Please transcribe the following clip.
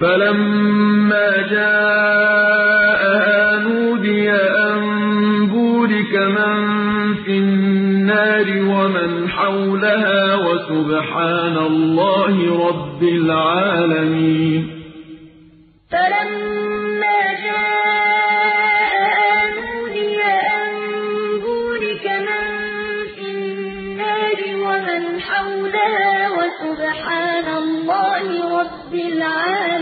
فَلَمَّا جَاءَهَا نُودِيَ أَن بُورِكَ مَن فِي النَّارِ وَمَنْ حَوْلَهَا وَسُبْحَانَ اللَّهِ رَبِّ الْعَالَمِينَ فَلَمَّا جَاءَهَا نُودِيَ أَن بُورِكَ مَن فِي النَّارِ وَمَنْ حَوْلَهَا وَسُبْحَانَ اللَّهِ رَبِّ الْعَالَمِينَ